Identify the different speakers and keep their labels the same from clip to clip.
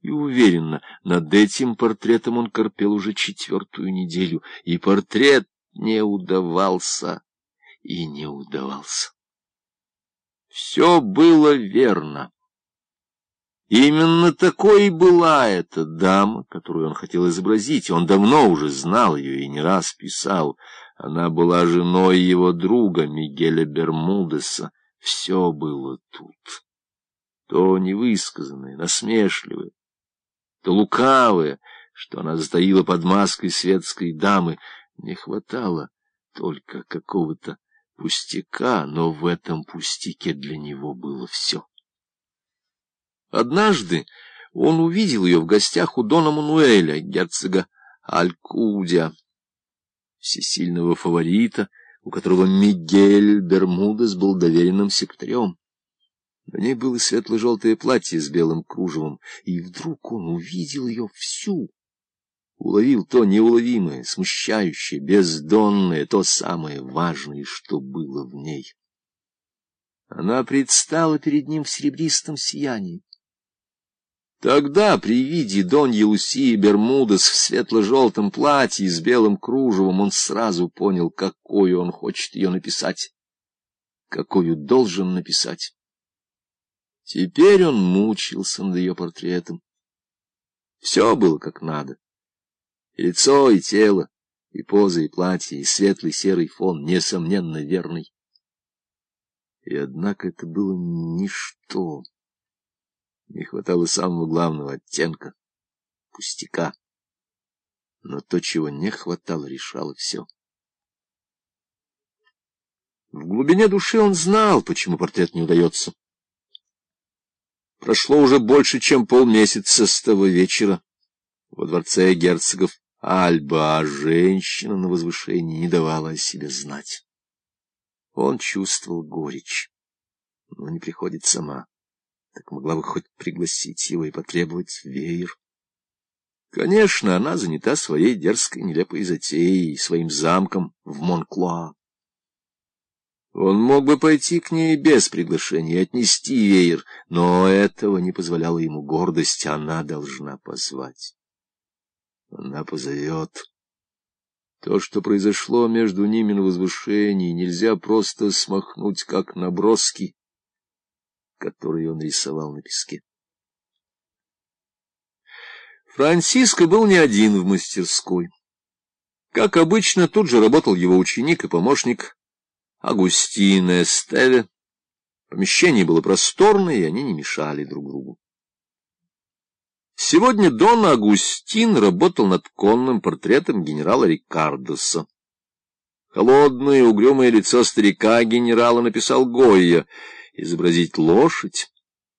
Speaker 1: И уверенно, над этим портретом он корпел уже четвертую неделю, и портрет не удавался и не удавался. Все было верно. Именно такой и была эта дама, которую он хотел изобразить. Он давно уже знал ее и не раз писал. Она была женой его друга Мигеля Бермудеса. Все было тут. То невысказанное, насмешливое, то лукавое, что она затаила под маской светской дамы. Не хватало только какого-то пустяка, но в этом пустяке для него было все. Однажды он увидел ее в гостях у Дона Мануэля, герцога Алькудя, всесильного фаворита, у которого Мигель Бермудес был доверенным секретарем. На ней было светло-желтое платье с белым кружевом, и вдруг он увидел ее всю. Уловил то неуловимое, смущающее, бездонное, то самое важное, что было в ней. Она предстала перед ним в серебристом сиянии. Тогда при виде Доньи Лусии Бермудес в светло-желтом платье с белым кружевом он сразу понял, какую он хочет ее написать, какую должен написать. Теперь он мучился над ее портретом. Все было как надо. И лицо, и тело, и поза, и платье, и светлый серый фон, несомненно, верный. И однако это было ничто. Не хватало самого главного оттенка — пустяка. Но то, чего не хватало, решало все. В глубине души он знал, почему портрет не удается. Прошло уже больше, чем полмесяца с того вечера во дворце герцогов Альба, а женщина на возвышении не давала о себе знать. Он чувствовал горечь, но не приходит сама так могла бы хоть пригласить его и потребовать веер. Конечно, она занята своей дерзкой нелепой затеей, своим замком в Монклуа. Он мог бы пойти к ней без приглашения и отнести веер, но этого не позволяла ему гордость, она должна позвать. Она позовет. То, что произошло между ними на возвышении, нельзя просто смахнуть, как наброски которые он рисовал на песке. Франциско был не один в мастерской. Как обычно, тут же работал его ученик и помощник Агустин Эстеве. Помещение было просторное, и они не мешали друг другу. Сегодня Дон Агустин работал над конным портретом генерала Рикардоса. Холодное угрюмое лицо старика генерала написал Гойя — изобразить лошадь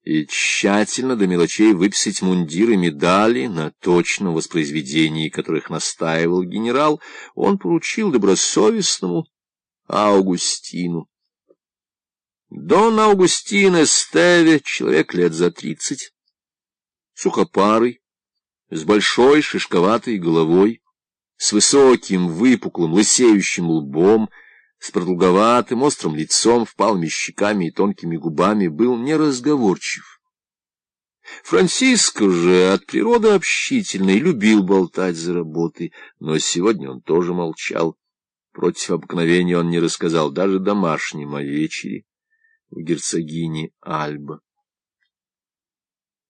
Speaker 1: и тщательно до мелочей выписать мундиры медали, на точном воспроизведении которых настаивал генерал, он поручил добросовестному Аугустину. Дон Аугустин Эстеве, человек лет за тридцать, сухопарый, с большой шишковатой головой, с высоким, выпуклым, лысеющим лбом, с продолговатым, острым лицом, впалыми щеками и тонкими губами, был неразговорчив. Франциско же от природы общительный, любил болтать за работой, но сегодня он тоже молчал. Против обыкновения он не рассказал даже домашним о вечере у герцогини Альба.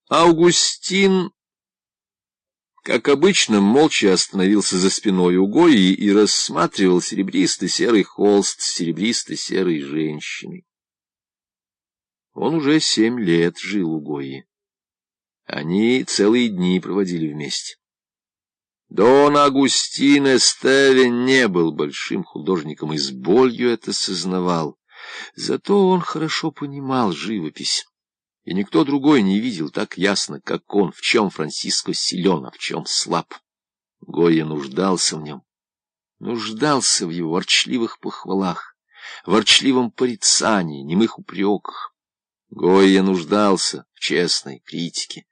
Speaker 1: Августин как обычно, молча остановился за спиной у Гои и рассматривал серебристо-серый холст серебристо-серой женщины. Он уже семь лет жил у Гои. Они целые дни проводили вместе. Дон Агустин Эстеве не был большим художником и с болью это сознавал. Зато он хорошо понимал живопись и никто другой не видел так ясно, как он, в чем Франциско силен, а в чем слаб. Гойя нуждался в нем, нуждался в его ворчливых похвалах, ворчливом порицании, немых упреках. Гойя нуждался в честной критике.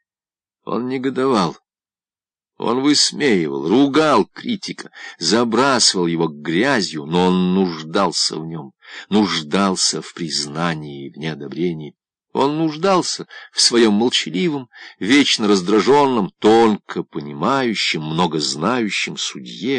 Speaker 1: Он негодовал. Он высмеивал, ругал критика, забрасывал его грязью, но он нуждался в нем, нуждался в признании и в неодобрении. Он нуждался в своем молчаливом, вечно раздраженном, тонко понимающем, многознающем судье,